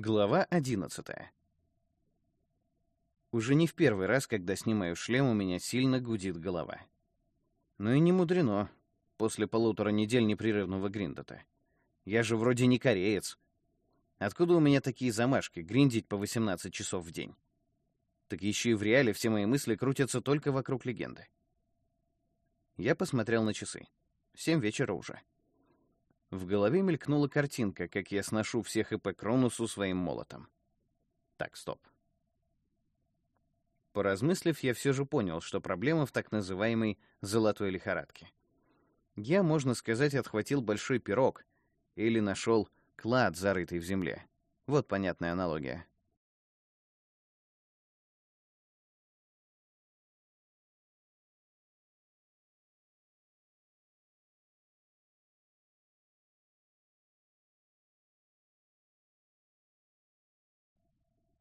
Глава 11. Уже не в первый раз, когда снимаю шлем, у меня сильно гудит голова. Ну и не мудрено, после полутора недель непрерывного гриндота. Я же вроде не кореец. Откуда у меня такие замашки, гриндить по 18 часов в день? Так еще и в реале все мои мысли крутятся только вокруг легенды. Я посмотрел на часы. Семь вечера уже. В голове мелькнула картинка, как я сношу всех ИП Кронусу своим молотом. Так, стоп. Поразмыслив, я все же понял, что проблема в так называемой «золотой лихорадке». Я, можно сказать, отхватил большой пирог или нашел клад, зарытый в земле. Вот понятная аналогия.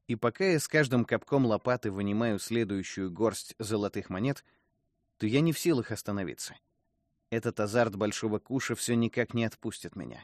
И пока я с каждым капком лопаты вынимаю следующую горсть золотых монет, то я не в силах остановиться. Этот азарт большого куша все никак не отпустит меня.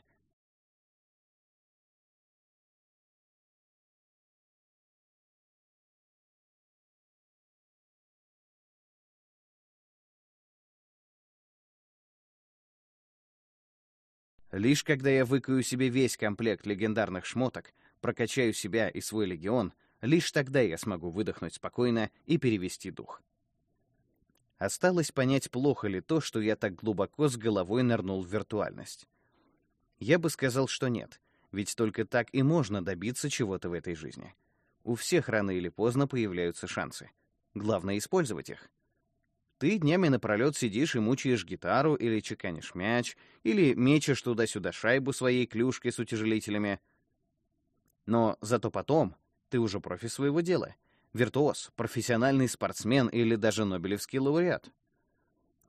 Лишь когда я выкую себе весь комплект легендарных шмоток, прокачаю себя и свой легион, лишь тогда я смогу выдохнуть спокойно и перевести дух. Осталось понять, плохо ли то, что я так глубоко с головой нырнул в виртуальность. Я бы сказал, что нет, ведь только так и можно добиться чего-то в этой жизни. У всех рано или поздно появляются шансы. Главное — использовать их. Ты днями напролет сидишь и мучаешь гитару, или чеканишь мяч, или мечешь туда-сюда шайбу своей клюшкой с утяжелителями — но зато потом ты уже профи своего дела. Виртуоз, профессиональный спортсмен или даже Нобелевский лауреат.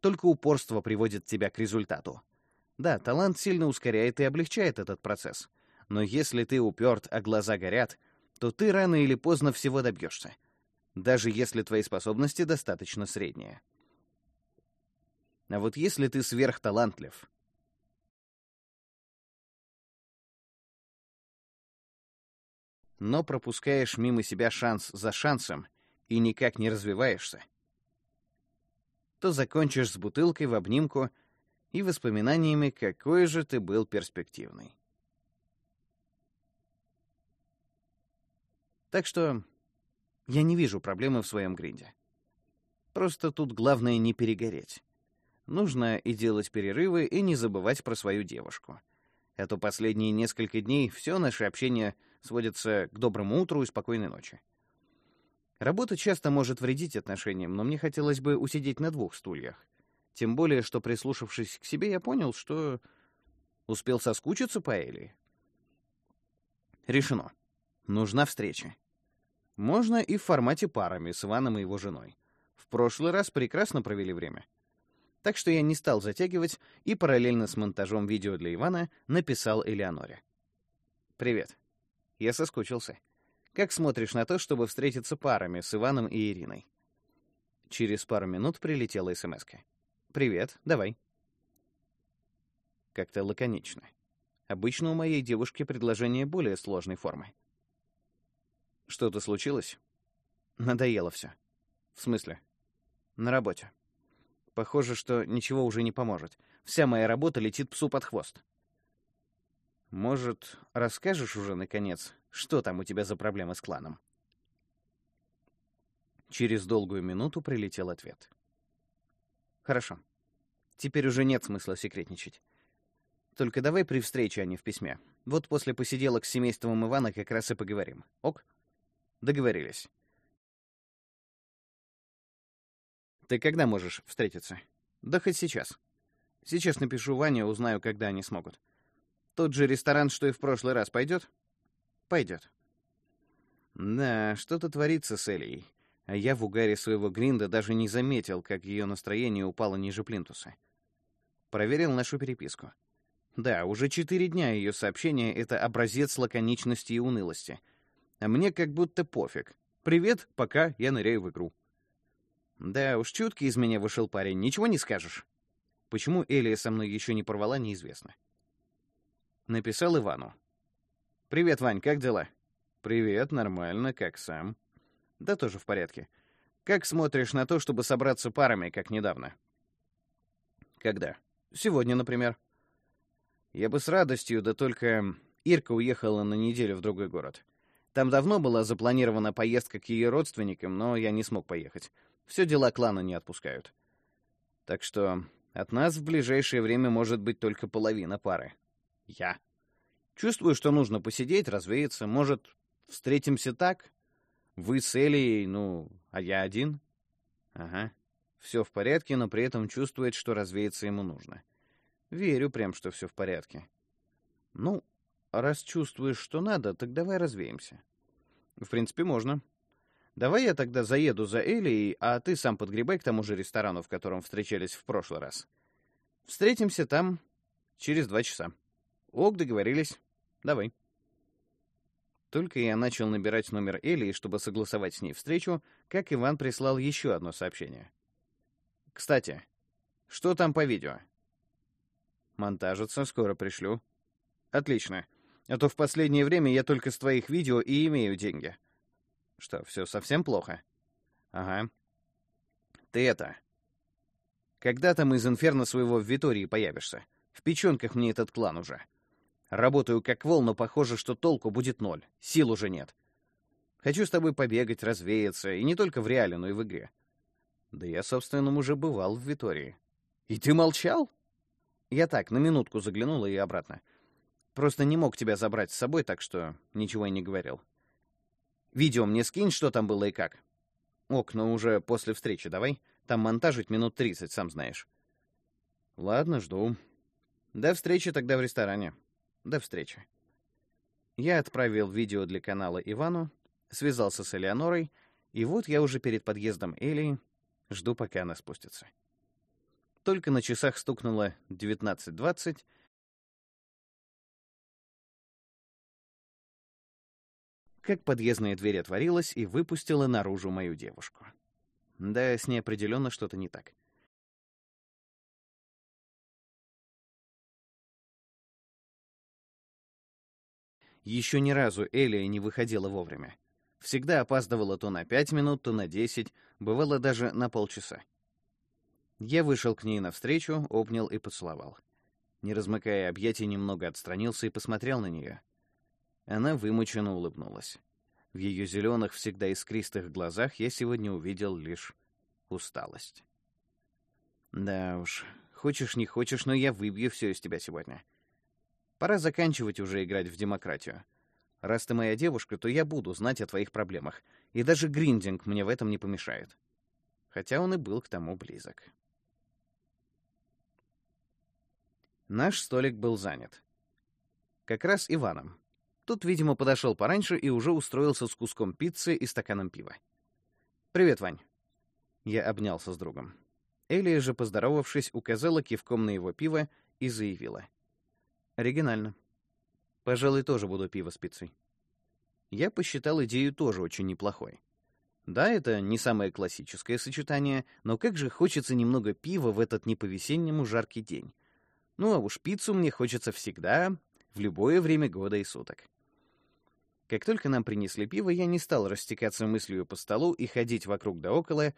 Только упорство приводит тебя к результату. Да, талант сильно ускоряет и облегчает этот процесс. Но если ты уперт, а глаза горят, то ты рано или поздно всего добьешься. Даже если твои способности достаточно средние. А вот если ты сверхталантлив, но пропускаешь мимо себя шанс за шансом и никак не развиваешься, то закончишь с бутылкой в обнимку и воспоминаниями, какой же ты был перспективный. Так что я не вижу проблемы в своем гринде. Просто тут главное не перегореть. Нужно и делать перерывы, и не забывать про свою девушку. А последние несколько дней все наше общение сводится к доброму утру и спокойной ночи. Работа часто может вредить отношениям, но мне хотелось бы усидеть на двух стульях. Тем более, что, прислушавшись к себе, я понял, что успел соскучиться по Элли. Решено. Нужна встреча. Можно и в формате парами с Иваном и его женой. В прошлый раз прекрасно провели время. Так что я не стал затягивать и параллельно с монтажом видео для Ивана написал Элеоноре. «Привет. Я соскучился. Как смотришь на то, чтобы встретиться парами с Иваном и Ириной? Через пару минут прилетела смс -ка. «Привет, давай». Как-то лаконично. Обычно у моей девушки предложение более сложной формы. Что-то случилось? Надоело все. В смысле? На работе. Похоже, что ничего уже не поможет. Вся моя работа летит псу под хвост. Может, расскажешь уже, наконец, что там у тебя за проблемы с кланом?» Через долгую минуту прилетел ответ. «Хорошо. Теперь уже нет смысла секретничать. Только давай при встрече, а не в письме. Вот после посиделок с семейством Ивана как раз и поговорим. Ок? Договорились. Ты когда можешь встретиться? Да хоть сейчас. Сейчас напишу Ване, узнаю, когда они смогут. Тот же ресторан, что и в прошлый раз, пойдет? Пойдет. Да, что-то творится с Элей. А я в угаре своего гринда даже не заметил, как ее настроение упало ниже плинтуса. Проверил нашу переписку. Да, уже четыре дня ее сообщение — это образец лаконичности и унылости. А мне как будто пофиг. «Привет, пока, я ныряю в игру». Да уж, чуткий из меня вышел парень, ничего не скажешь. Почему Элия со мной еще не порвала, неизвестно. Написал Ивану. «Привет, Вань, как дела? «Привет, нормально, как сам?» «Да тоже в порядке. Как смотришь на то, чтобы собраться парами, как недавно?» «Когда?» «Сегодня, например». «Я бы с радостью, да только Ирка уехала на неделю в другой город. Там давно была запланирована поездка к ее родственникам, но я не смог поехать. Все дела клана не отпускают. Так что от нас в ближайшее время может быть только половина пары. Я. Чувствую, что нужно посидеть, развеяться. Может, встретимся так? Вы с Элией, ну, а я один? Ага. Все в порядке, но при этом чувствует, что развеяться ему нужно. Верю прям, что все в порядке. Ну, раз чувствуешь, что надо, так давай развеемся. В принципе, можно. Давай я тогда заеду за Элией, а ты сам подгребай к тому же ресторану, в котором встречались в прошлый раз. Встретимся там через два часа. Ок, договорились. Давай. Только я начал набирать номер Элии, чтобы согласовать с ней встречу, как Иван прислал еще одно сообщение. «Кстати, что там по видео?» «Монтажится, скоро пришлю». «Отлично. А то в последнее время я только с твоих видео и имею деньги». «Что, все совсем плохо?» «Ага. Ты это... Когда там из Инферно своего в Витории появишься? В печенках мне этот клан уже. Работаю как вол, но похоже, что толку будет ноль. Сил уже нет. Хочу с тобой побегать, развеяться, и не только в реале, но и в игре. Да я, собственно, уже бывал в Витории. И ты молчал? Я так, на минутку заглянула и обратно. Просто не мог тебя забрать с собой, так что ничего и не говорил. Видео мне скинь, что там было и как. Ок, но уже после встречи давай. Там монтажить минут 30, сам знаешь. Ладно, жду. До встречи тогда в ресторане. До встречи. Я отправил видео для канала Ивану, связался с Элеонорой, и вот я уже перед подъездом Элии, жду, пока она спустится. Только на часах стукнуло 19.20, как подъездная дверь отворилась и выпустила наружу мою девушку. Да, с ней определенно что-то не так. Еще ни разу Элия не выходила вовремя. Всегда опаздывала то на пять минут, то на десять, бывало даже на полчаса. Я вышел к ней навстречу, обнял и поцеловал. Не размыкая объятий, немного отстранился и посмотрел на нее. Она вымученно улыбнулась. В ее зеленых, всегда искристых глазах я сегодня увидел лишь усталость. Да уж, хочешь не хочешь, но я выбью все из тебя сегодня. Пора заканчивать уже играть в демократию. Раз ты моя девушка, то я буду знать о твоих проблемах, и даже гриндинг мне в этом не помешает. Хотя он и был к тому близок. Наш столик был занят. Как раз Иваном. Тут, видимо, подошел пораньше и уже устроился с куском пиццы и стаканом пива. «Привет, Вань». Я обнялся с другом. Элия же, поздоровавшись, указала кивком на его пиво и заявила. Оригинально. Пожалуй, тоже буду пиво с пиццей. Я посчитал идею тоже очень неплохой. Да, это не самое классическое сочетание, но как же хочется немного пива в этот не по-весеннему жаркий день. Ну а уж пиццу мне хочется всегда, в любое время года и суток. Как только нам принесли пиво, я не стал растекаться мыслью по столу и ходить вокруг да около,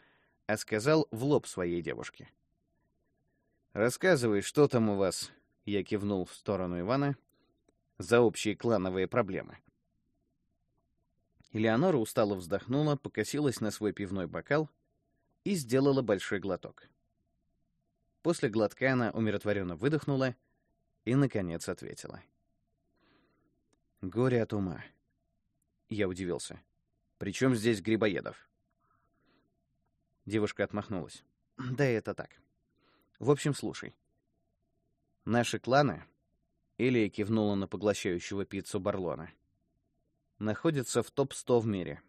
а сказал в лоб своей девушке. «Рассказывай, что там у вас я кивнул в сторону Ивана. За общие клановые проблемы. Элеонора устало вздохнула, покосилась на свой пивной бокал и сделала большой глоток. После глотка она умиротворенно выдохнула и, наконец, ответила. «Горе от ума». Я удивился. «При чем здесь Грибоедов?» Девушка отмахнулась. «Да это так. В общем, слушай. Наши кланы, Элия кивнула на поглощающего пиццу Барлона, находятся в топ-100 в мире.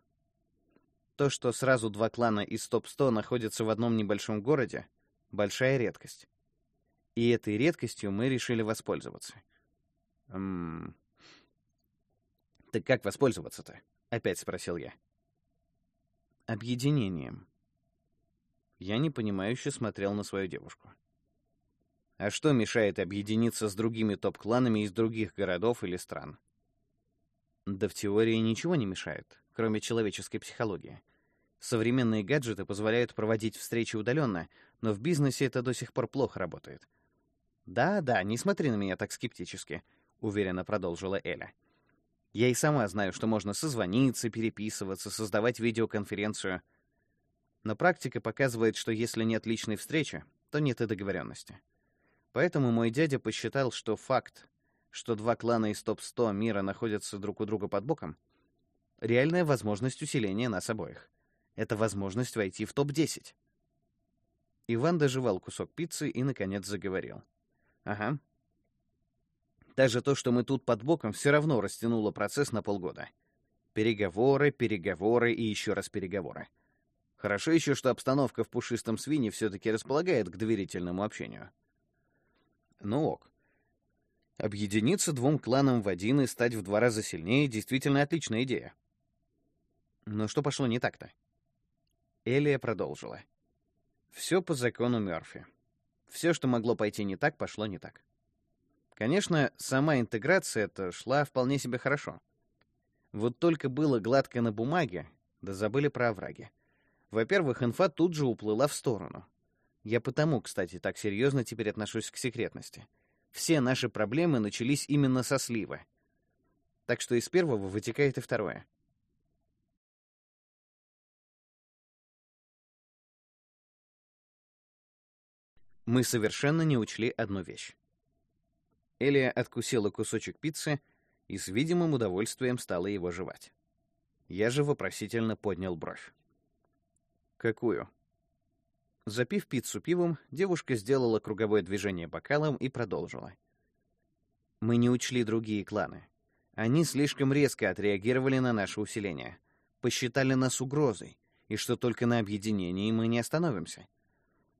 То, что сразу два клана из топ-100 находятся в одном небольшом городе, большая редкость. И этой редкостью мы решили воспользоваться. Эм... Так как воспользоваться-то? Опять спросил я. Объединением. Я непонимающе смотрел на свою девушку. А что мешает объединиться с другими топ-кланами из других городов или стран? Да в теории ничего не мешает, кроме человеческой психологии. Современные гаджеты позволяют проводить встречи удаленно, но в бизнесе это до сих пор плохо работает. «Да, да, не смотри на меня так скептически», — уверенно продолжила Эля. «Я и сама знаю, что можно созвониться, переписываться, создавать видеоконференцию. Но практика показывает, что если нет личной встречи, то нет и договоренности. Поэтому мой дядя посчитал, что факт, что два клана из топ-100 мира находятся друг у друга под боком, реальная возможность усиления нас обоих. Это возможность войти в топ-10. Иван доживал кусок пиццы и, наконец, заговорил. «Ага. Даже то, что мы тут под боком, все равно растянуло процесс на полгода. Переговоры, переговоры и еще раз переговоры. Хорошо еще, что обстановка в пушистом свине все-таки располагает к доверительному общению. Ну ок. Объединиться двум кланам в один и стать в два раза сильнее — действительно отличная идея. Но что пошло не так-то? Элия продолжила. Все по закону Мёрфи. Все, что могло пойти не так, пошло не так. Конечно, сама интеграция-то шла вполне себе хорошо. Вот только было гладко на бумаге, да забыли про овраги. Во-первых, инфа тут же уплыла в сторону. Я потому, кстати, так серьезно теперь отношусь к секретности. Все наши проблемы начались именно со слива. Так что из первого вытекает и второе. Мы совершенно не учли одну вещь. Элия откусила кусочек пиццы и с видимым удовольствием стала его жевать. Я же вопросительно поднял бровь. «Какую?» Запив пиццу пивом, девушка сделала круговое движение бокалом и продолжила. «Мы не учли другие кланы. Они слишком резко отреагировали на наше усиление. Посчитали нас угрозой, и что только на объединении мы не остановимся.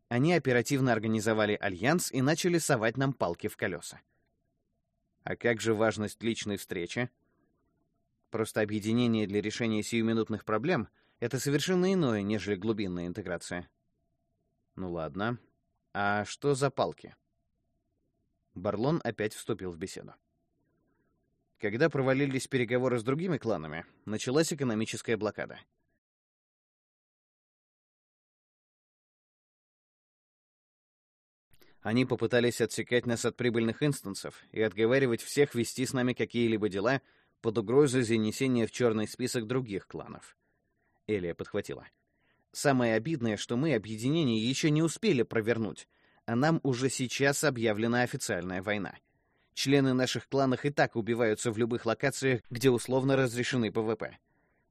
Они оперативно организовали альянс и начали совать нам палки в колеса. А как же важность личной встречи? Просто объединение для решения сиюминутных проблем — это совершенно иное, нежели глубинная интеграция. Ну ладно. А что за палки? Барлон опять вступил в беседу. Когда провалились переговоры с другими кланами, началась экономическая блокада. Они попытались отсекать нас от прибыльных инстансов и отговаривать всех вести с нами какие-либо дела под угрозой занесения в черный список других кланов. Элия подхватила. Самое обидное, что мы объединение еще не успели провернуть, а нам уже сейчас объявлена официальная война. Члены наших кланов и так убиваются в любых локациях, где условно разрешены ПВП.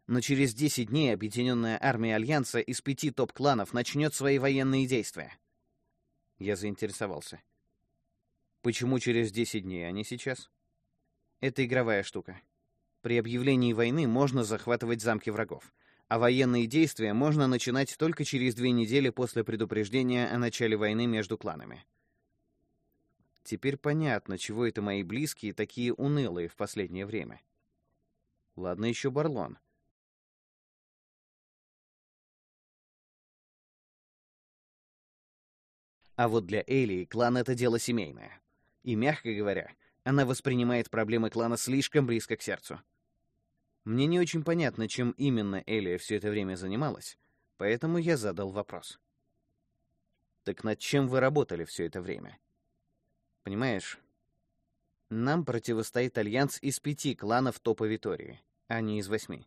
Но через 10 дней объединенная армия Альянса из пяти топ-кланов начнет свои военные действия. Я заинтересовался. Почему через 10 дней, а не сейчас? Это игровая штука. При объявлении войны можно захватывать замки врагов а военные действия можно начинать только через две недели после предупреждения о начале войны между кланами. Теперь понятно, чего это мои близкие такие унылые в последнее время. Ладно еще Барлон. А вот для Элии клан — это дело семейное. И, мягко говоря, она воспринимает проблемы клана слишком близко к сердцу. Мне не очень понятно, чем именно Элия все это время занималась, поэтому я задал вопрос. «Так над чем вы работали все это время?» «Понимаешь, нам противостоит альянс из пяти кланов топа Витории, а не из восьми.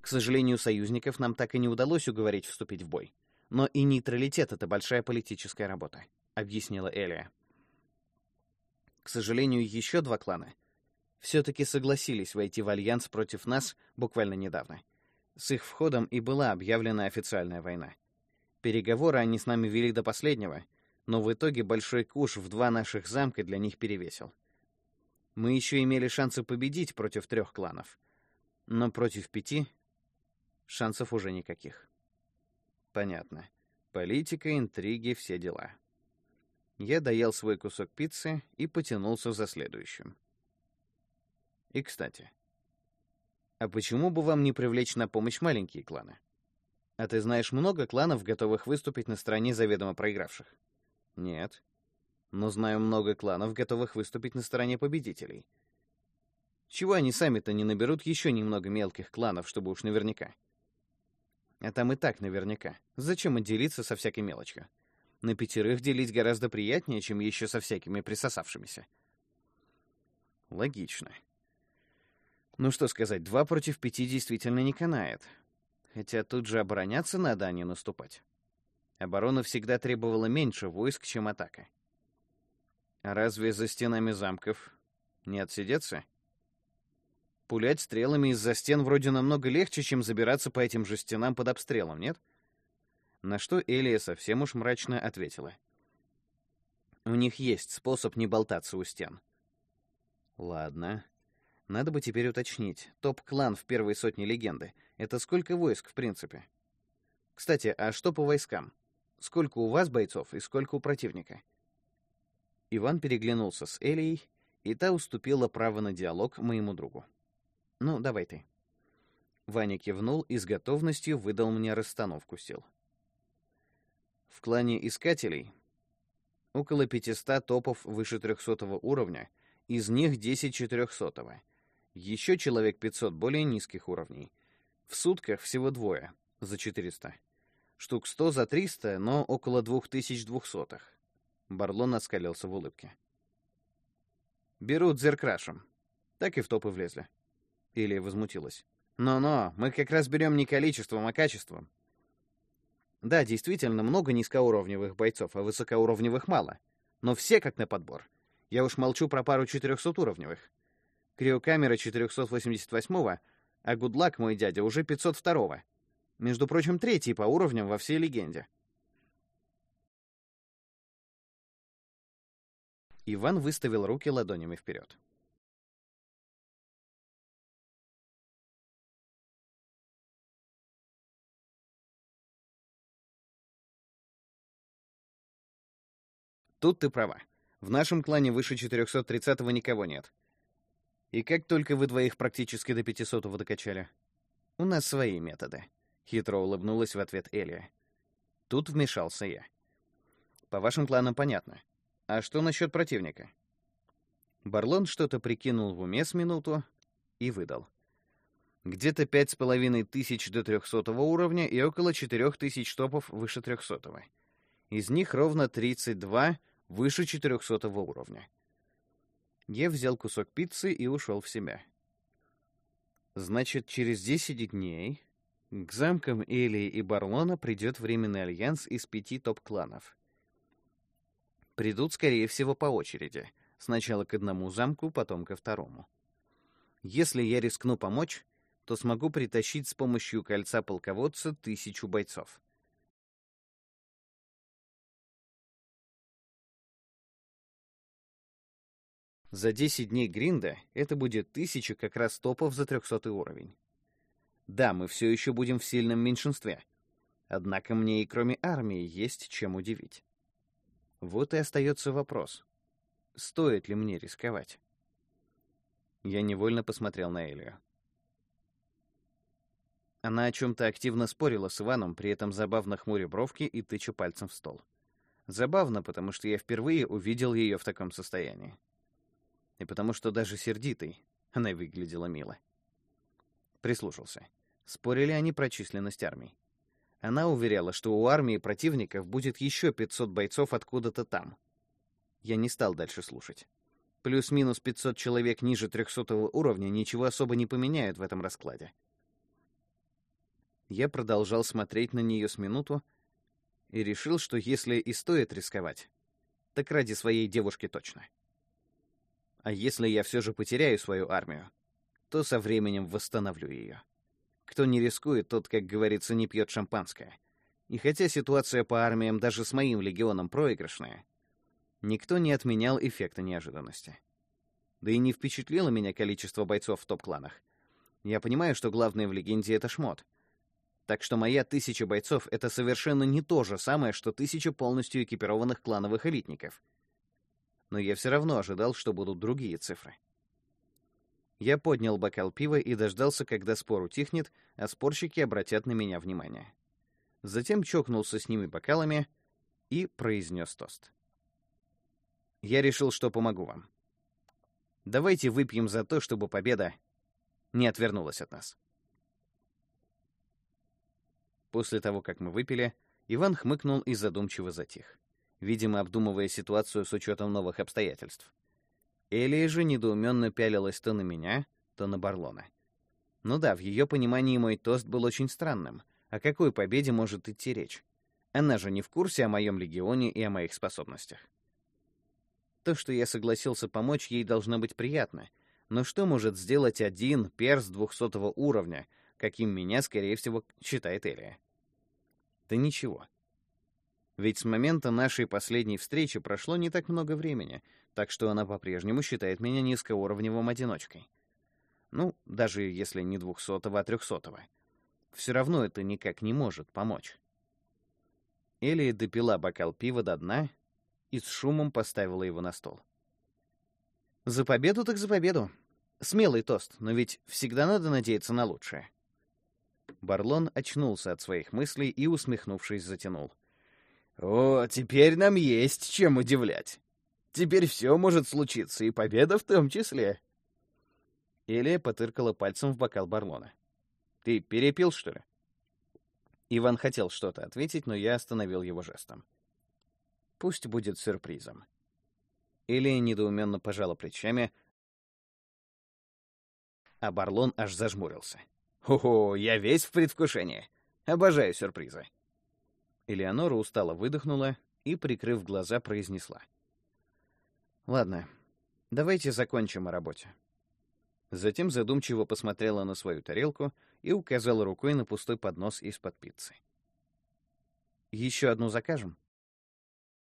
К сожалению, союзников нам так и не удалось уговорить вступить в бой. Но и нейтралитет — это большая политическая работа», — объяснила Элия. К сожалению, еще два клана все-таки согласились войти в альянс против нас буквально недавно. С их входом и была объявлена официальная война. Переговоры они с нами вели до последнего, но в итоге большой куш в два наших замка для них перевесил. Мы еще имели шансы победить против трех кланов, но против пяти шансов уже никаких. Понятно. Политика, интриги, все дела. Я доел свой кусок пиццы и потянулся за следующим. И, кстати, а почему бы вам не привлечь на помощь маленькие кланы? А ты знаешь много кланов, готовых выступить на стороне заведомо проигравших? Нет. но знаю много кланов, готовых выступить на стороне победителей. Чего они сами-то не наберут еще немного мелких кланов, чтобы уж наверняка? А там и так наверняка. Зачем отделиться со всякой мелочью? На пятерых делить гораздо приятнее, чем еще со всякими присосавшимися. Логично. Ну что сказать, два против пяти действительно не канает. Хотя тут же обороняться надо, а не наступать. Оборона всегда требовала меньше войск, чем атака. А разве за стенами замков не отсидеться? Пулять стрелами из-за стен вроде намного легче, чем забираться по этим же стенам под обстрелом, нет? На что Элия совсем уж мрачно ответила. У них есть способ не болтаться у стен. Ладно. Надо бы теперь уточнить. Топ-клан в первой сотне легенды. Это сколько войск, в принципе? Кстати, а что по войскам? Сколько у вас бойцов и сколько у противника? Иван переглянулся с Элией, и та уступила право на диалог моему другу. Ну, давай ты. Ваня кивнул и с готовностью выдал мне расстановку сил. В клане искателей около 500 топов выше 300 уровня, из них 10 400 -го. Еще человек 500 более низких уровней. В сутках всего двое, за 400. Штук 100 за 300, но около 2200. Барлон оскалился в улыбке. Берут зеркрашем. Так и в топы влезли. Или возмутилась. «Но-но, мы как раз берем не количеством, а качеством». Да, действительно, много низкоуровневых бойцов, а высокоуровневых мало. Но все как на подбор. Я уж молчу про пару 400-уровневых. Криокамера 488-го, а Гудлак, мой дядя, уже 502-го. Между прочим, третий по уровням во всей легенде. Иван выставил руки ладонями вперед. Тут ты права. В нашем клане выше 430-го никого нет. И как только вы двоих практически до 500-го докачали? У нас свои методы. Хитро улыбнулась в ответ Элия. Тут вмешался я. По вашим кланам понятно. А что насчет противника? Барлон что-то прикинул в уме с минуту и выдал. Где-то пять с половиной тысяч до трехсотого уровня и около четырех тысяч топов выше трехсотого. Из них ровно 32 выше 400 уровня. Я взял кусок пиццы и ушел в себя. Значит, через 10 дней к замкам Элии и Барлона придет временный альянс из пяти топ-кланов. Придут, скорее всего, по очереди. Сначала к одному замку, потом ко второму. Если я рискну помочь, то смогу притащить с помощью кольца полководца тысячу бойцов. За 10 дней гринда это будет тысяча как раз топов за 300 уровень. Да, мы все еще будем в сильном меньшинстве. Однако мне и кроме армии есть чем удивить. Вот и остается вопрос. Стоит ли мне рисковать? Я невольно посмотрел на Элию. Она о чем-то активно спорила с Иваном, при этом забавно хмуря бровки и тыча пальцем в стол. Забавно, потому что я впервые увидел ее в таком состоянии и потому что даже сердитой она выглядела мило. Прислушался. Спорили они про численность армий. Она уверяла, что у армии противников будет еще 500 бойцов откуда-то там. Я не стал дальше слушать. Плюс-минус 500 человек ниже 300 уровня ничего особо не поменяют в этом раскладе. Я продолжал смотреть на нее с минуту и решил, что если и стоит рисковать, так ради своей девушки точно. А если я все же потеряю свою армию, то со временем восстановлю ее. Кто не рискует, тот, как говорится, не пьет шампанское. И хотя ситуация по армиям даже с моим легионом проигрышная, никто не отменял эффекта неожиданности. Да и не впечатлило меня количество бойцов в топ-кланах. Я понимаю, что главное в легенде — это шмот. Так что моя тысяча бойцов — это совершенно не то же самое, что тысяча полностью экипированных клановых элитников — но я все равно ожидал, что будут другие цифры. Я поднял бокал пива и дождался, когда спор утихнет, а спорщики обратят на меня внимание. Затем чокнулся с ними бокалами и произнес тост. Я решил, что помогу вам. Давайте выпьем за то, чтобы победа не отвернулась от нас. После того, как мы выпили, Иван хмыкнул и задумчиво затих, видимо, обдумывая ситуацию с учетом новых обстоятельств. Элия же недоуменно пялилась то на меня, то на Барлона. Ну да, в ее понимании мой тост был очень странным. О какой победе может идти речь? Она же не в курсе о моем легионе и о моих способностях. То, что я согласился помочь, ей должно быть приятно. Но что может сделать один перс двухсотого уровня, каким меня, скорее всего, считает Элия? Да ничего. Ведь с момента нашей последней встречи прошло не так много времени, так что она по-прежнему считает меня низкоуровневым одиночкой. Ну, даже если не двухсотого, а трехсотого. Все равно это никак не может помочь. Элли допила бокал пива до дна и с шумом поставила его на стол. «За победу так за победу. Смелый тост, но ведь всегда надо надеяться на лучшее». Барлон очнулся от своих мыслей и, усмехнувшись, затянул. «О, теперь нам есть чем удивлять. Теперь все может случиться, и победа в том числе». Элия потыркала пальцем в бокал Барлона. «Ты перепил, что ли?» Иван хотел что-то ответить, но я остановил его жестом. «Пусть будет сюрпризом». Элия недоуменно пожала плечами, а Барлон аж зажмурился. «Ого, я весь в предвкушении. Обожаю сюрпризы». Элеонора устало выдохнула и, прикрыв глаза, произнесла. «Ладно, давайте закончим о работе». Затем задумчиво посмотрела на свою тарелку и указала рукой на пустой поднос из-под пиццы. «Еще одну закажем?»